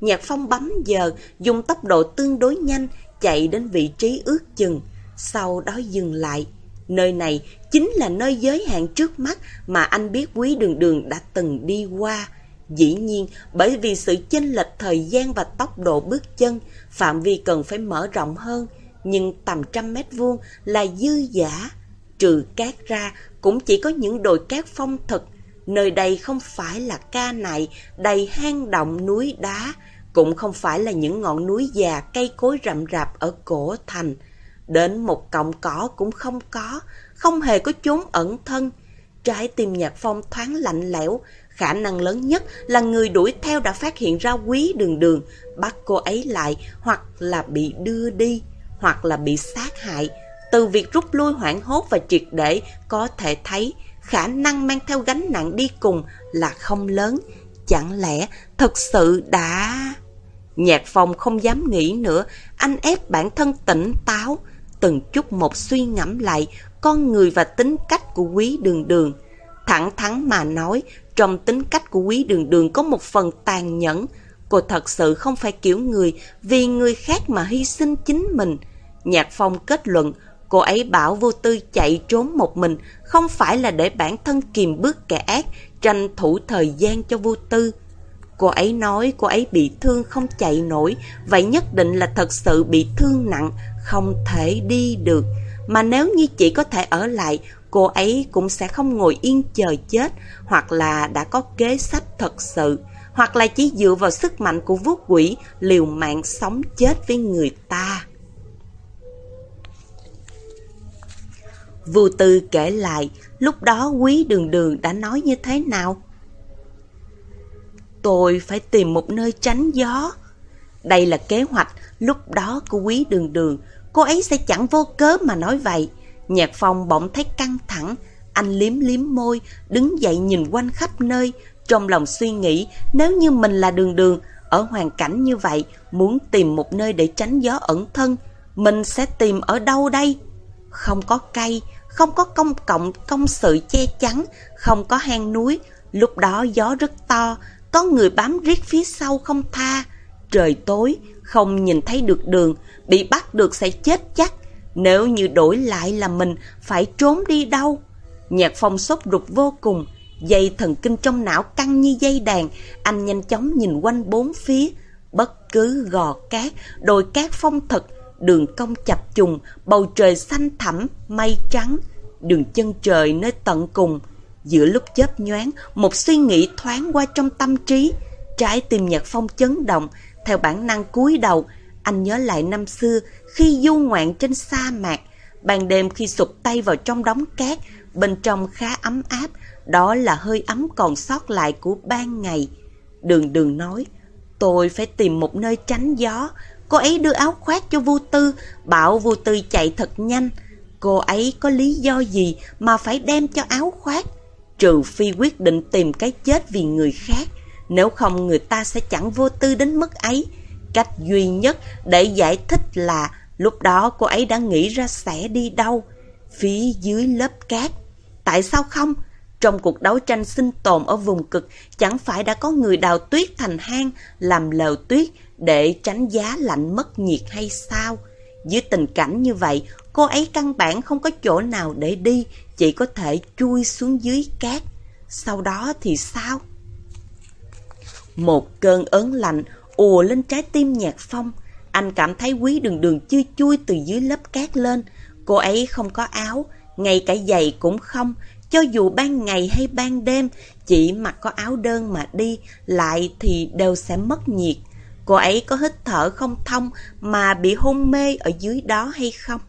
Nhạc phong bấm giờ, dùng tốc độ tương đối nhanh, chạy đến vị trí ước chừng, sau đó dừng lại. Nơi này chính là nơi giới hạn trước mắt mà anh biết quý đường đường đã từng đi qua. Dĩ nhiên, bởi vì sự chênh lệch thời gian và tốc độ bước chân, phạm vi cần phải mở rộng hơn, nhưng tầm trăm mét vuông là dư giả. Trừ cát ra, cũng chỉ có những đồi cát phong thực. Nơi đây không phải là ca nại, đầy hang động núi đá, cũng không phải là những ngọn núi già cây cối rậm rạp ở cổ thành. Đến một cọng cỏ cũng không có, không hề có chốn ẩn thân. Trái tim nhạc phong thoáng lạnh lẽo, khả năng lớn nhất là người đuổi theo đã phát hiện ra quý đường đường, bắt cô ấy lại hoặc là bị đưa đi, hoặc là bị sát hại. Từ việc rút lui hoảng hốt và triệt để có thể thấy khả năng mang theo gánh nặng đi cùng là không lớn. Chẳng lẽ thật sự đã... Nhạc phong không dám nghĩ nữa, anh ép bản thân tỉnh táo, từng chút một suy ngẫm lại con người và tính cách của quý đường đường. Thẳng thắn mà nói, trong tính cách của quý đường đường có một phần tàn nhẫn. Cô thật sự không phải kiểu người vì người khác mà hy sinh chính mình. Nhạc Phong kết luận, cô ấy bảo vô tư chạy trốn một mình không phải là để bản thân kìm bước kẻ ác, tranh thủ thời gian cho vô tư. Cô ấy nói cô ấy bị thương không chạy nổi, vậy nhất định là thật sự bị thương nặng, không thể đi được. Mà nếu như chỉ có thể ở lại, cô ấy cũng sẽ không ngồi yên chờ chết, hoặc là đã có kế sách thật sự, hoặc là chỉ dựa vào sức mạnh của vuốt quỷ liều mạng sống chết với người ta. Vô Tư kể lại, lúc đó quý đường đường đã nói như thế nào? Tôi phải tìm một nơi tránh gió. Đây là kế hoạch lúc đó của quý đường đường, cô ấy sẽ chẳng vô cớ mà nói vậy. Nhạc phong bỗng thấy căng thẳng, anh liếm liếm môi, đứng dậy nhìn quanh khắp nơi, trong lòng suy nghĩ nếu như mình là đường đường, ở hoàn cảnh như vậy, muốn tìm một nơi để tránh gió ẩn thân, mình sẽ tìm ở đâu đây? Không có cây, không có công cộng, công sự che chắn, không có hang núi, lúc đó gió rất to, có người bám riết phía sau không tha. Trời tối, không nhìn thấy được đường, bị bắt được sẽ chết chắc. Nếu như đổi lại là mình, phải trốn đi đâu? Nhạc phong sốt ruột vô cùng, dây thần kinh trong não căng như dây đàn, anh nhanh chóng nhìn quanh bốn phía. Bất cứ gò cát, đồi cát phong thực, đường cong chập trùng, bầu trời xanh thẳm, mây trắng, đường chân trời nơi tận cùng. Giữa lúc chớp nhoáng, một suy nghĩ thoáng qua trong tâm trí. Trái tim Nhật Phong chấn động, theo bản năng cúi đầu, anh nhớ lại năm xưa khi du ngoạn trên sa mạc. Ban đêm khi sụp tay vào trong đống cát, bên trong khá ấm áp, đó là hơi ấm còn sót lại của ban ngày. Đường đường nói, tôi phải tìm một nơi tránh gió. Cô ấy đưa áo khoác cho vô tư, bảo vô tư chạy thật nhanh. Cô ấy có lý do gì mà phải đem cho áo khoác? Trừ phi quyết định tìm cái chết vì người khác. Nếu không người ta sẽ chẳng vô tư đến mức ấy. Cách duy nhất để giải thích là lúc đó cô ấy đã nghĩ ra sẽ đi đâu. Phía dưới lớp cát. Tại sao không? Trong cuộc đấu tranh sinh tồn ở vùng cực, chẳng phải đã có người đào tuyết thành hang, làm lều tuyết để tránh giá lạnh mất nhiệt hay sao? Dưới tình cảnh như vậy, cô ấy căn bản không có chỗ nào để đi, chỉ có thể chui xuống dưới cát. Sau đó thì sao? Một cơn ớn lạnh ùa lên trái tim nhạc phong. Anh cảm thấy quý đường đường chưa chui từ dưới lớp cát lên. Cô ấy không có áo, ngay cả giày cũng không. Cho dù ban ngày hay ban đêm, chỉ mặc có áo đơn mà đi, lại thì đều sẽ mất nhiệt. Cô ấy có hít thở không thông mà bị hôn mê ở dưới đó hay không?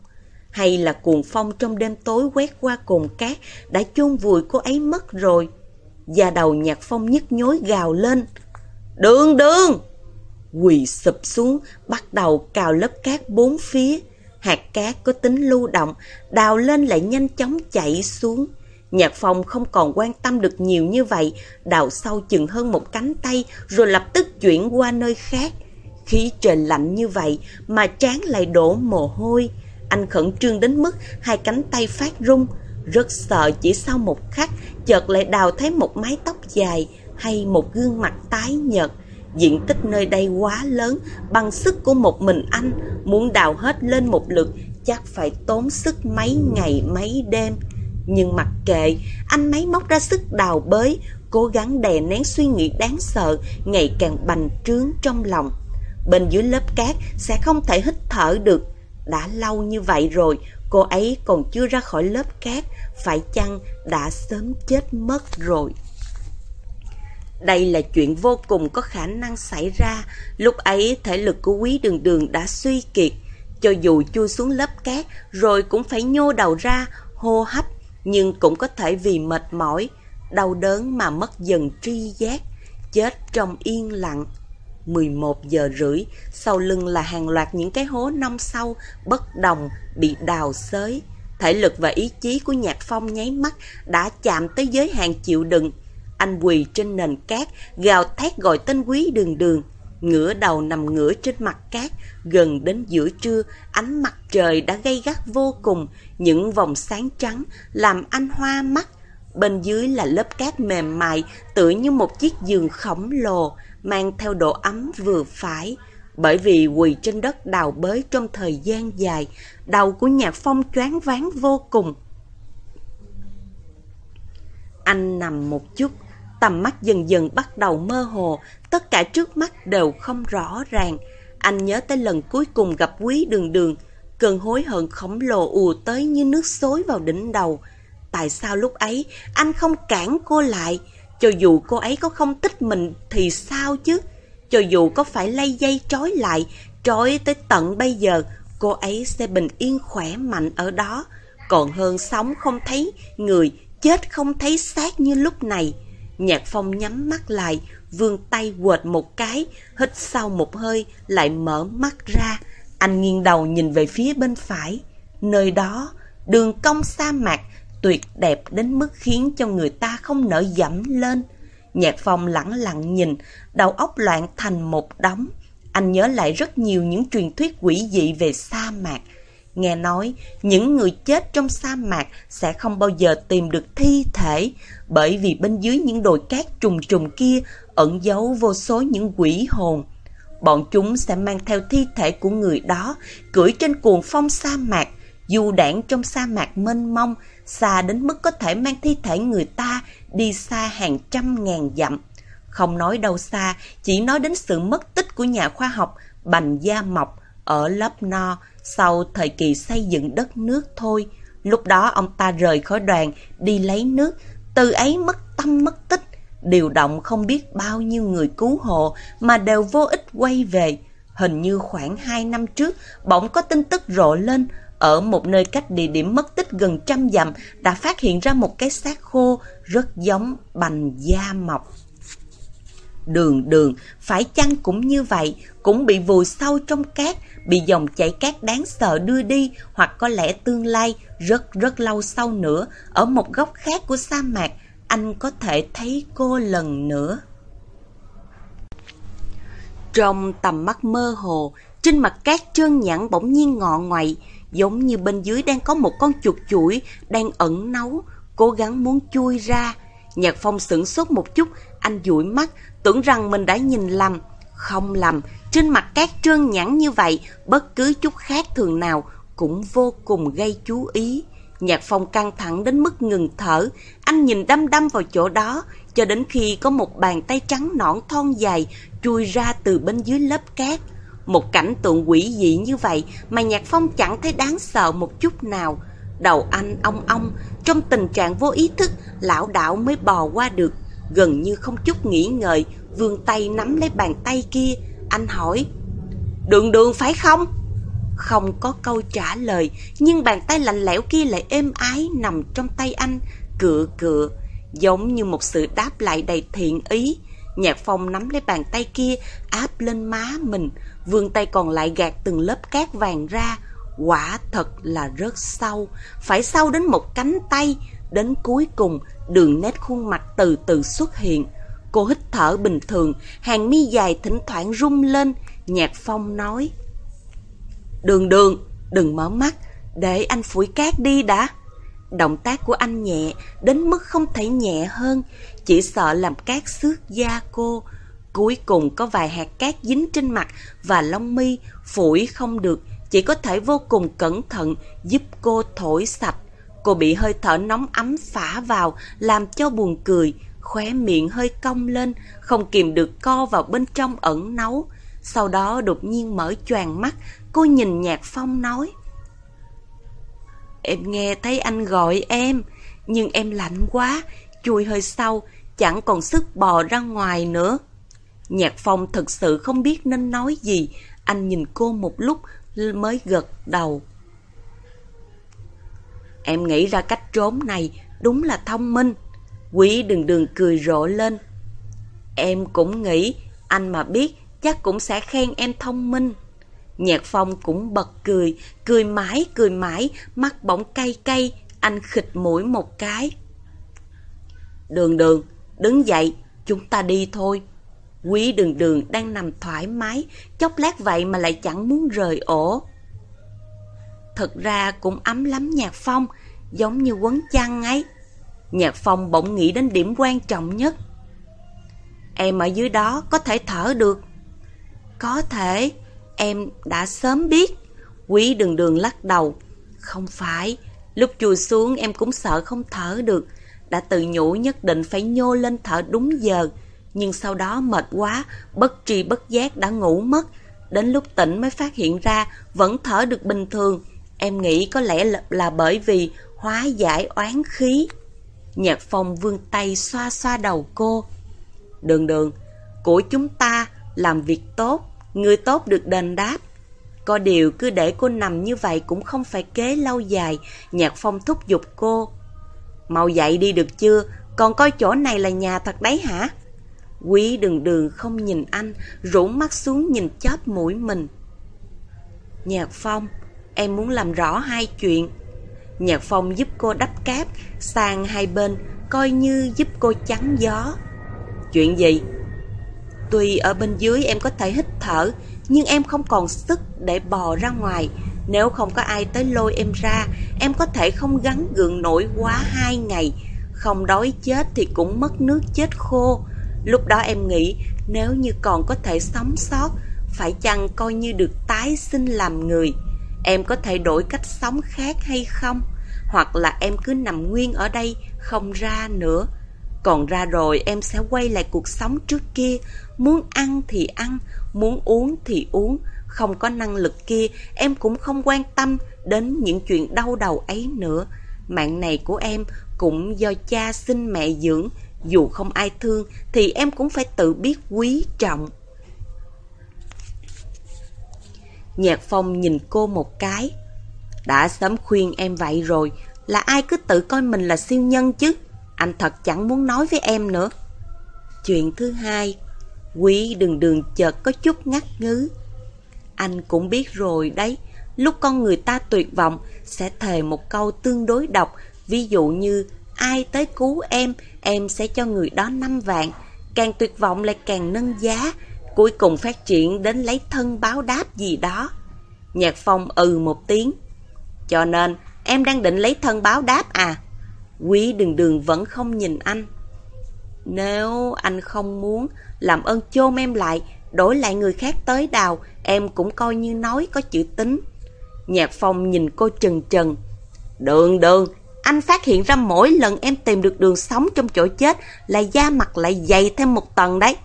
Hay là cuồng phong trong đêm tối quét qua cồn cát đã chôn vùi cô ấy mất rồi? Và đầu nhạc phong nhức nhối gào lên. Đường đường! Quỳ sụp xuống, bắt đầu cào lớp cát bốn phía. Hạt cát có tính lưu động, đào lên lại nhanh chóng chạy xuống. Nhạc phong không còn quan tâm được nhiều như vậy, đào sâu chừng hơn một cánh tay rồi lập tức chuyển qua nơi khác. Khí trời lạnh như vậy mà trán lại đổ mồ hôi. Anh khẩn trương đến mức hai cánh tay phát rung. Rất sợ chỉ sau một khắc chợt lại đào thấy một mái tóc dài hay một gương mặt tái nhợt. Diện tích nơi đây quá lớn, bằng sức của một mình anh, muốn đào hết lên một lượt chắc phải tốn sức mấy ngày mấy đêm. Nhưng mặc kệ, anh máy móc ra sức đào bới, cố gắng đè nén suy nghĩ đáng sợ, ngày càng bành trướng trong lòng. Bên dưới lớp cát sẽ không thể hít thở được. Đã lâu như vậy rồi, cô ấy còn chưa ra khỏi lớp cát, phải chăng đã sớm chết mất rồi. Đây là chuyện vô cùng có khả năng xảy ra, lúc ấy thể lực của quý đường đường đã suy kiệt. Cho dù chui xuống lớp cát rồi cũng phải nhô đầu ra, hô hấp, nhưng cũng có thể vì mệt mỏi, đau đớn mà mất dần tri giác, chết trong yên lặng. 11 giờ rưỡi, sau lưng là hàng loạt những cái hố nông sâu, bất đồng, bị đào xới. Thể lực và ý chí của Nhạc Phong nháy mắt đã chạm tới giới hạn chịu đựng. Anh quỳ trên nền cát, gào thét gọi tên quý đường đường. Ngửa đầu nằm ngửa trên mặt cát, gần đến giữa trưa, ánh mặt trời đã gây gắt vô cùng, những vòng sáng trắng làm anh hoa mắt. Bên dưới là lớp cát mềm mại, tựa như một chiếc giường khổng lồ, mang theo độ ấm vừa phải. Bởi vì quỳ trên đất đào bới trong thời gian dài, đầu của nhạc phong choáng váng vô cùng. Anh nằm một chút, tầm mắt dần dần bắt đầu mơ hồ, tất cả trước mắt đều không rõ ràng. Anh nhớ tới lần cuối cùng gặp quý đường đường, cơn hối hận khổng lồ ùa tới như nước xối vào đỉnh đầu. Tại sao lúc ấy anh không cản cô lại? Cho dù cô ấy có không thích mình thì sao chứ? Cho dù có phải lay dây trói lại, trói tới tận bây giờ, cô ấy sẽ bình yên khỏe mạnh ở đó. Còn hơn sống không thấy người, chết không thấy xác như lúc này. Nhạc phong nhắm mắt lại, vươn tay quệt một cái, hít sau một hơi, lại mở mắt ra. Anh nghiêng đầu nhìn về phía bên phải. Nơi đó, đường cong sa mạc, tuyệt đẹp đến mức khiến cho người ta không nỡ dẫm lên. Nhạc phong lẳng lặng nhìn, đầu óc loạn thành một đống. Anh nhớ lại rất nhiều những truyền thuyết quỷ dị về sa mạc. Nghe nói, những người chết trong sa mạc sẽ không bao giờ tìm được thi thể, bởi vì bên dưới những đồi cát trùng trùng kia ẩn giấu vô số những quỷ hồn. Bọn chúng sẽ mang theo thi thể của người đó, cưỡi trên cuồng phong sa mạc, du đảng trong sa mạc mênh mông, xa đến mức có thể mang thi thể người ta đi xa hàng trăm ngàn dặm. Không nói đâu xa, chỉ nói đến sự mất tích của nhà khoa học Bành Gia Mộc ở lớp no sau thời kỳ xây dựng đất nước thôi. Lúc đó ông ta rời khỏi đoàn, đi lấy nước, từ ấy mất tâm mất tích, điều động không biết bao nhiêu người cứu hộ mà đều vô ích quay về. Hình như khoảng 2 năm trước, bỗng có tin tức rộ lên, ở một nơi cách địa điểm mất tích gần trăm dặm đã phát hiện ra một cái xác khô rất giống bành da mọc. Đường đường, phải chăng cũng như vậy, cũng bị vùi sâu trong cát, bị dòng chảy cát đáng sợ đưa đi, hoặc có lẽ tương lai, rất rất lâu sau nữa, ở một góc khác của sa mạc, anh có thể thấy cô lần nữa. Trong tầm mắt mơ hồ, trên mặt cát trơn nhẵn bỗng nhiên ngọ ngoại, giống như bên dưới đang có một con chuột chuỗi đang ẩn nấu, cố gắng muốn chui ra. Nhạc Phong sửng sốt một chút, anh dụi mắt, tưởng rằng mình đã nhìn lầm. Không lầm, trên mặt cát trơn nhẵn như vậy, bất cứ chút khác thường nào cũng vô cùng gây chú ý. Nhạc Phong căng thẳng đến mức ngừng thở, anh nhìn đăm đăm vào chỗ đó, cho đến khi có một bàn tay trắng nõn thon dài chui ra từ bên dưới lớp cát. Một cảnh tượng quỷ dị như vậy mà Nhạc Phong chẳng thấy đáng sợ một chút nào. Đầu anh ong ong, trong tình trạng vô ý thức, lão đảo mới bò qua được. Gần như không chút nghĩ ngợi, vươn tay nắm lấy bàn tay kia. Anh hỏi, đường đường phải không? Không có câu trả lời, nhưng bàn tay lạnh lẽo kia lại êm ái nằm trong tay anh, cựa cựa, giống như một sự đáp lại đầy thiện ý. Nhạc Phong nắm lấy bàn tay kia, áp lên má mình, vươn tay còn lại gạt từng lớp cát vàng ra. Quả thật là rất sâu, phải sâu đến một cánh tay, đến cuối cùng đường nét khuôn mặt từ từ xuất hiện. Cô hít thở bình thường, hàng mi dài thỉnh thoảng rung lên, Nhạc Phong nói. Đường đường, đừng mở mắt, để anh phủi cát đi đã. Động tác của anh nhẹ, đến mức không thể nhẹ hơn, chỉ sợ làm cát xước da cô. Cuối cùng có vài hạt cát dính trên mặt và lông mi, phủi không được, chỉ có thể vô cùng cẩn thận giúp cô thổi sạch. Cô bị hơi thở nóng ấm phả vào, làm cho buồn cười, khóe miệng hơi cong lên, không kìm được co vào bên trong ẩn nấu. Sau đó đột nhiên mở choàng mắt, cô nhìn Nhạc Phong nói. Em nghe thấy anh gọi em, nhưng em lạnh quá, chui hơi sâu, chẳng còn sức bò ra ngoài nữa. Nhạc Phong thật sự không biết nên nói gì, anh nhìn cô một lúc mới gật đầu. Em nghĩ ra cách trốn này đúng là thông minh. Quý đừng đường cười rộ lên. Em cũng nghĩ anh mà biết chắc cũng sẽ khen em thông minh. Nhạc Phong cũng bật cười, cười mãi cười mãi, mắt bỗng cay cay, anh khịt mũi một cái. Đường đường, đứng dậy, chúng ta đi thôi. Quý đường đường đang nằm thoải mái, chốc lát vậy mà lại chẳng muốn rời ổ. Thật ra cũng ấm lắm Nhạc Phong, giống như quấn chăn ấy. Nhạc Phong bỗng nghĩ đến điểm quan trọng nhất. Em ở dưới đó có thể thở được. Có thể, em đã sớm biết. Quý đường đường lắc đầu. Không phải, lúc chui xuống em cũng sợ không thở được. Đã tự nhủ nhất định phải nhô lên thở đúng giờ. Nhưng sau đó mệt quá, bất tri bất giác đã ngủ mất. Đến lúc tỉnh mới phát hiện ra vẫn thở được bình thường. Em nghĩ có lẽ là, là bởi vì hóa giải oán khí. Nhạc phong vươn tay xoa xoa đầu cô. Đường đường, của chúng ta làm việc tốt, người tốt được đền đáp. Có điều cứ để cô nằm như vậy cũng không phải kế lâu dài, Nhạc Phong thúc giục cô. Mau dậy đi được chưa, còn coi chỗ này là nhà thật đấy hả? Quý đường đường không nhìn anh, rủ mắt xuống nhìn chóp mũi mình. Nhạc Phong, em muốn làm rõ hai chuyện. Nhạc Phong giúp cô đắp cáp sang hai bên, coi như giúp cô chắn gió. Chuyện gì? Tuy ở bên dưới em có thể hít thở, nhưng em không còn sức để bò ra ngoài. Nếu không có ai tới lôi em ra, em có thể không gắn gượng nổi quá hai ngày. Không đói chết thì cũng mất nước chết khô. Lúc đó em nghĩ nếu như còn có thể sống sót, phải chăng coi như được tái sinh làm người. Em có thể đổi cách sống khác hay không? Hoặc là em cứ nằm nguyên ở đây, không ra nữa. Còn ra rồi em sẽ quay lại cuộc sống trước kia, muốn ăn thì ăn, muốn uống thì uống. Không có năng lực kia, em cũng không quan tâm đến những chuyện đau đầu ấy nữa. Mạng này của em cũng do cha sinh mẹ dưỡng, dù không ai thương thì em cũng phải tự biết quý trọng. Nhạc Phong nhìn cô một cái. Đã sớm khuyên em vậy rồi, là ai cứ tự coi mình là siêu nhân chứ. Anh thật chẳng muốn nói với em nữa. Chuyện thứ hai, Quý đường đường chợt có chút ngắt ngứ. Anh cũng biết rồi đấy, lúc con người ta tuyệt vọng sẽ thề một câu tương đối độc, ví dụ như ai tới cứu em, em sẽ cho người đó 5 vạn. Càng tuyệt vọng lại càng nâng giá, cuối cùng phát triển đến lấy thân báo đáp gì đó. Nhạc Phong ừ một tiếng. Cho nên, em đang định lấy thân báo đáp à? Quý đường đường vẫn không nhìn anh. Nếu anh không muốn, làm ơn chôn em lại, đổi lại người khác tới đào, em cũng coi như nói có chữ tính. Nhạc Phong nhìn cô trần trần. Đường đường, anh phát hiện ra mỗi lần em tìm được đường sống trong chỗ chết là da mặt lại dày thêm một tầng đấy.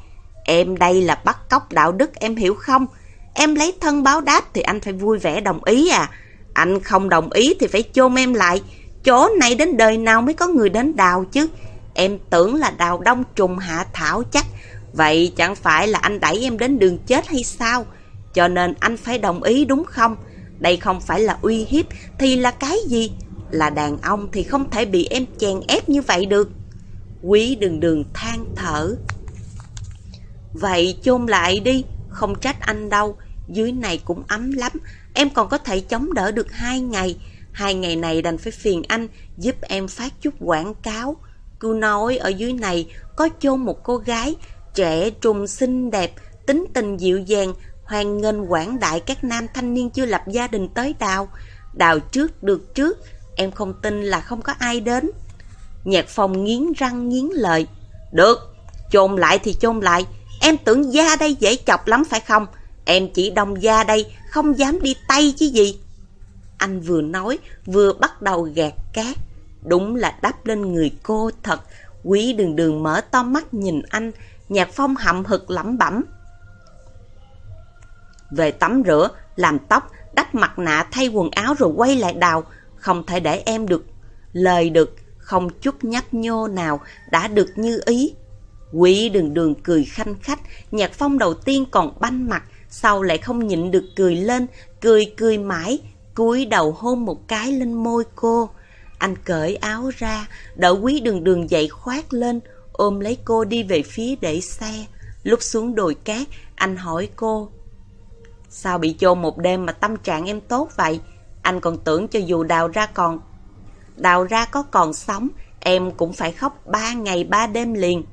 Em đây là bắt cóc đạo đức em hiểu không? Em lấy thân báo đáp thì anh phải vui vẻ đồng ý à. Anh không đồng ý thì phải chôn em lại. Chỗ này đến đời nào mới có người đến đào chứ. Em tưởng là đào đông trùng hạ thảo chắc. Vậy chẳng phải là anh đẩy em đến đường chết hay sao? Cho nên anh phải đồng ý đúng không? Đây không phải là uy hiếp thì là cái gì? Là đàn ông thì không thể bị em chèn ép như vậy được. Quý đường đường than thở. Vậy chôn lại đi, không trách anh đâu. Dưới này cũng ấm lắm, em còn có thể chống đỡ được hai ngày. Hai ngày này đành phải phiền anh giúp em phát chút quảng cáo. Cứ nói ở dưới này có chôn một cô gái trẻ trung xinh đẹp, tính tình dịu dàng, hoan nghênh quảng đại các nam thanh niên chưa lập gia đình tới đào. Đào trước được trước, em không tin là không có ai đến. Nhạc phòng nghiến răng nghiến lợi. Được, chôn lại thì chôn lại. Em tưởng da đây dễ chọc lắm phải không? Em chỉ đồng da đây, không dám đi tay chứ gì. Anh vừa nói, vừa bắt đầu gạt cát. Đúng là đắp lên người cô thật. Quý đường đường mở to mắt nhìn anh, nhạc phong hậm hực lẩm bẩm. Về tắm rửa, làm tóc, đắp mặt nạ thay quần áo rồi quay lại đào. Không thể để em được lời được, không chút nhấp nhô nào đã được như ý. Quý đường đường cười khanh khách, nhạc phong đầu tiên còn banh mặt, sau lại không nhịn được cười lên, cười cười mãi, cúi đầu hôn một cái lên môi cô. Anh cởi áo ra, đỡ quý đường đường dậy khoát lên, ôm lấy cô đi về phía để xe. Lúc xuống đồi cát, anh hỏi cô. Sao bị chôn một đêm mà tâm trạng em tốt vậy? Anh còn tưởng cho dù đào ra còn... Đào ra có còn sống, em cũng phải khóc ba ngày ba đêm liền.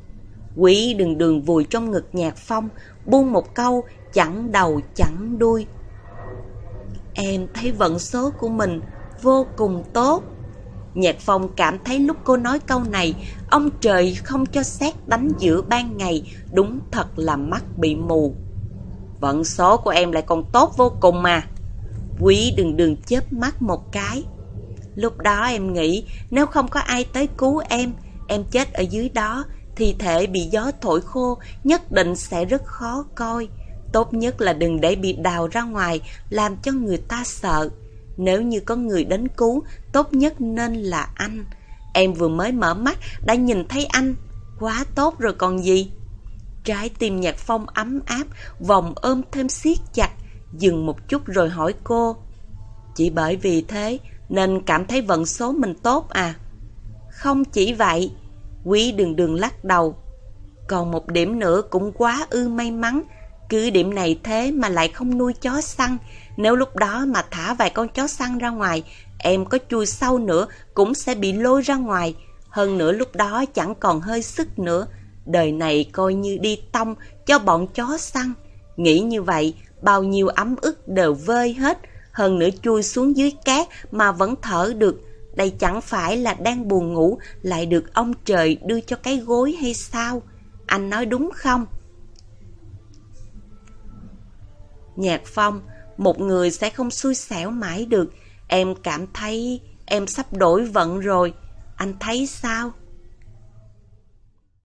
Quý đường đường vùi trong ngực nhạc phong, buông một câu, chẳng đầu chẳng đuôi. Em thấy vận số của mình vô cùng tốt. Nhạc phong cảm thấy lúc cô nói câu này, ông trời không cho xét đánh giữa ban ngày, đúng thật là mắt bị mù. Vận số của em lại còn tốt vô cùng mà. Quý đừng đừng chớp mắt một cái. Lúc đó em nghĩ nếu không có ai tới cứu em, em chết ở dưới đó, thi thể bị gió thổi khô nhất định sẽ rất khó coi. Tốt nhất là đừng để bị đào ra ngoài, làm cho người ta sợ. Nếu như có người đến cứu, tốt nhất nên là anh. Em vừa mới mở mắt, đã nhìn thấy anh. Quá tốt rồi còn gì? Trái tim nhạc phong ấm áp, vòng ôm thêm siết chặt, dừng một chút rồi hỏi cô. Chỉ bởi vì thế nên cảm thấy vận số mình tốt à? Không chỉ vậy, quý đường đường lắc đầu. Còn một điểm nữa cũng quá ư may mắn, cứ điểm này thế mà lại không nuôi chó săn. Nếu lúc đó mà thả vài con chó săn ra ngoài, em có chui sâu nữa cũng sẽ bị lôi ra ngoài. Hơn nữa lúc đó chẳng còn hơi sức nữa. Đời này coi như đi tông cho bọn chó săn. Nghĩ như vậy, bao nhiêu ấm ức đều vơi hết. Hơn nữa chui xuống dưới cát mà vẫn thở được. Đây chẳng phải là đang buồn ngủ lại được ông trời đưa cho cái gối hay sao? Anh nói đúng không? Nhạc Phong, một người sẽ không xui xẻo mãi được. Em cảm thấy em sắp đổi vận rồi. Anh thấy sao?